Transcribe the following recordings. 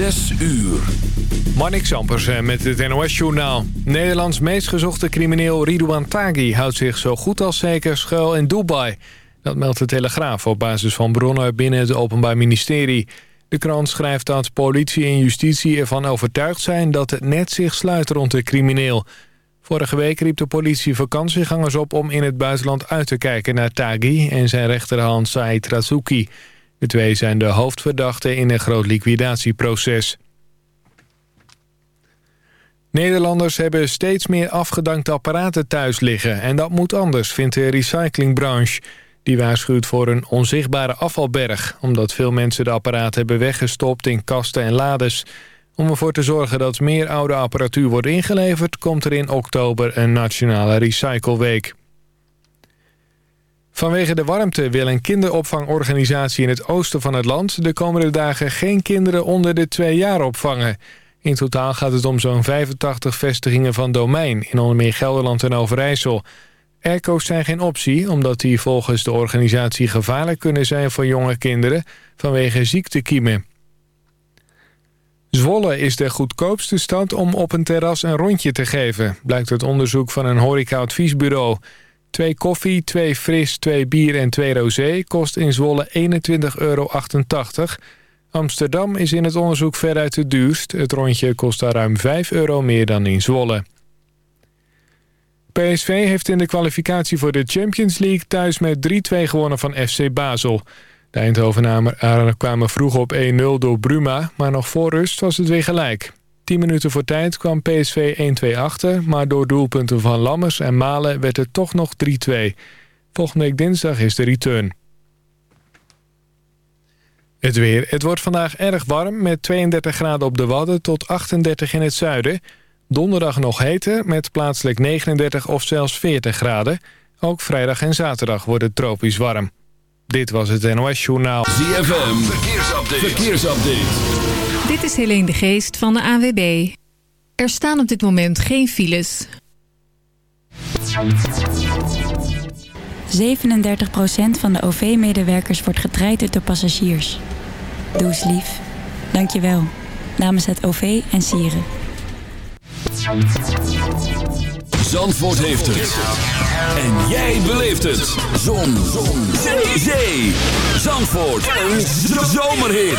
Zes uur. Marnik Sampers eh, met het NOS-journaal. Nederlands meest gezochte crimineel Ridouan Taghi... houdt zich zo goed als zeker schuil in Dubai. Dat meldt de Telegraaf op basis van bronnen binnen het Openbaar Ministerie. De krant schrijft dat politie en justitie ervan overtuigd zijn... dat het net zich sluit rond de crimineel. Vorige week riep de politie vakantiegangers op... om in het buitenland uit te kijken naar Taghi en zijn rechterhand Said Razouki... De twee zijn de hoofdverdachten in een groot liquidatieproces. Nederlanders hebben steeds meer afgedankte apparaten thuis liggen... en dat moet anders, vindt de recyclingbranche. Die waarschuwt voor een onzichtbare afvalberg... omdat veel mensen de apparaten hebben weggestopt in kasten en lades. Om ervoor te zorgen dat meer oude apparatuur wordt ingeleverd... komt er in oktober een nationale recycleweek. Vanwege de warmte wil een kinderopvangorganisatie in het oosten van het land... de komende dagen geen kinderen onder de twee jaar opvangen. In totaal gaat het om zo'n 85 vestigingen van domein... in onder meer Gelderland en Overijssel. Airco's zijn geen optie, omdat die volgens de organisatie gevaarlijk kunnen zijn voor jonge kinderen... vanwege ziektekiemen. Zwolle is de goedkoopste stad om op een terras een rondje te geven... blijkt uit onderzoek van een horeca-adviesbureau... Twee koffie, twee fris, twee bier en twee rosé kost in Zwolle 21,88 euro. Amsterdam is in het onderzoek veruit het duurst. Het rondje kost daar ruim 5 euro meer dan in Zwolle. PSV heeft in de kwalificatie voor de Champions League thuis met 3-2 gewonnen van FC Basel. De Eindhovenaren kwamen vroeg op 1-0 door Bruma, maar nog voor rust was het weer gelijk. 10 minuten voor tijd kwam PSV 1-2 achter... maar door doelpunten van Lammers en Malen werd het toch nog 3-2. Volgende week dinsdag is de return. Het weer. Het wordt vandaag erg warm met 32 graden op de Wadden tot 38 in het zuiden. Donderdag nog heter met plaatselijk 39 of zelfs 40 graden. Ook vrijdag en zaterdag wordt het tropisch warm. Dit was het NOS Journaal. ZFM. Verkeersupdate. Verkeersupdate. Dit is Helene de Geest van de AWB. Er staan op dit moment geen files. 37% van de OV-medewerkers wordt getraind door passagiers. Doe eens lief. Dank je wel. Namens het OV en Sieren. Zandvoort heeft het. En jij beleeft het. Zon. Zon. Zee. Zandvoort. Een zomerhit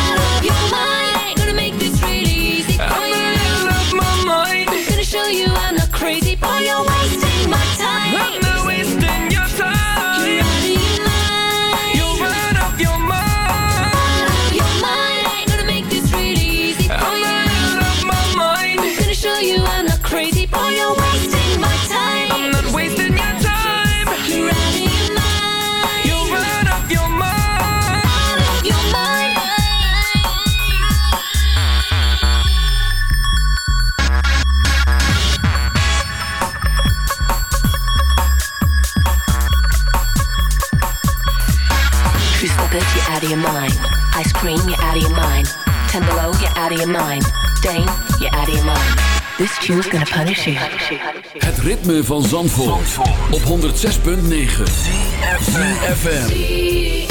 Cream, you're out of your mind. Ten below, you're out of your mind. Dane, you're out of your mind. This tune's gonna punish you. Het ritme van Zandvoort, Zandvoort. op 106.9. ZFM.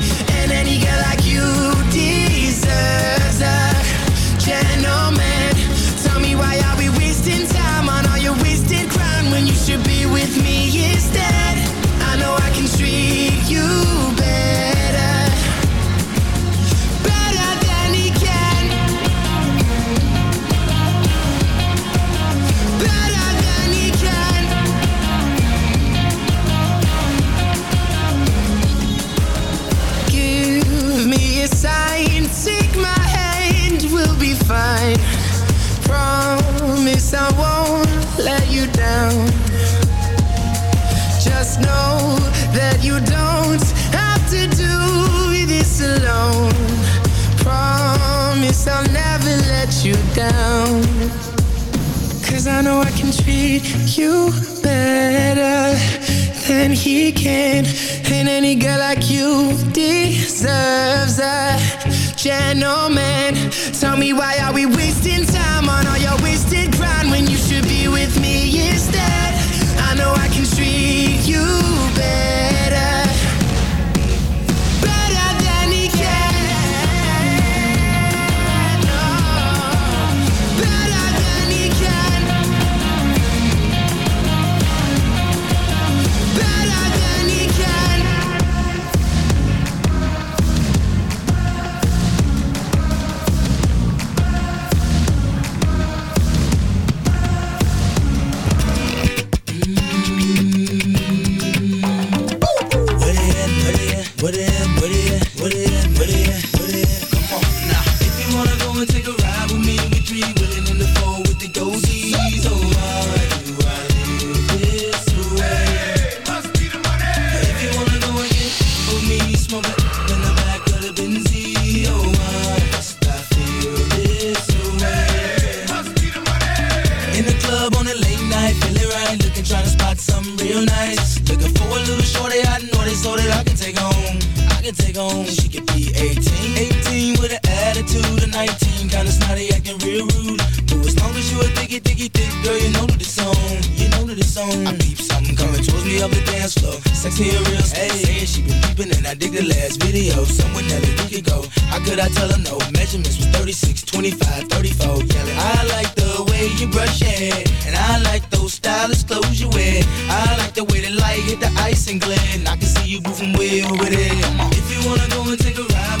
Take home. She could be 18, 18 with an attitude of 19, kinda snotty, acting real rude. But as long as you a diggy, diggy, thick girl, you know that it's on. You know that it's on. I peep something coming towards me up the dance floor. Sexy and real, hey, she been peeping and I dig the last video. Someone that a week ago. How could I tell her no? Measurements was 36, 25, 34. Yelling, I like the way you brush hair, and I like those stylish clothes you wear. I like the way the light hit the ice and glare, and I can see you moving way over there. If you wanna go and take a ride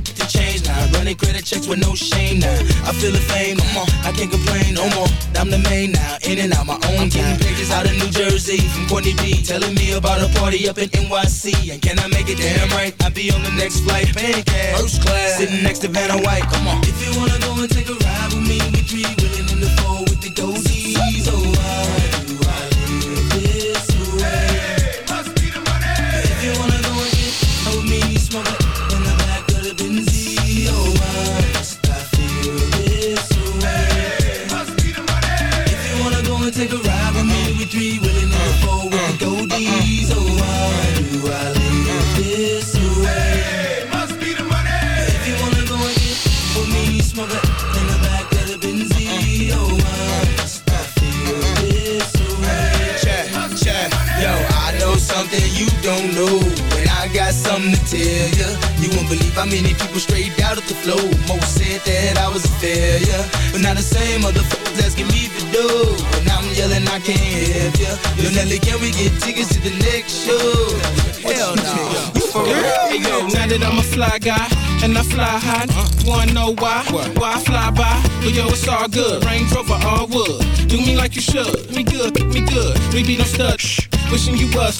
now. Running credit checks with no shame now. I feel the fame, come on, I can't complain no more. I'm the main now, in and out my own game. Pages out of New Jersey from Courtney B, telling me about a party up in NYC. And can I make it damn right? I'll be on the next flight, paying cash, first class, sitting next to Vanna White. Come on, if you wanna go and take a ride with me, we three many people straight out of the flow. Most said that I was a failure, but now the same motherfuckers asking me to do. But now I'm yelling, I can't help ya. Yo, Nelly, can we get tickets to the next show? Hell no. You for real? Hey, yo, now that I'm a fly guy and I fly high, uh. wanna know why? Why I fly by? But yo, it's all good. Range Rover, all wood. Do me like you should. Me good, me good. We be no stud. Wishing you was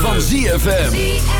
Van ZFM.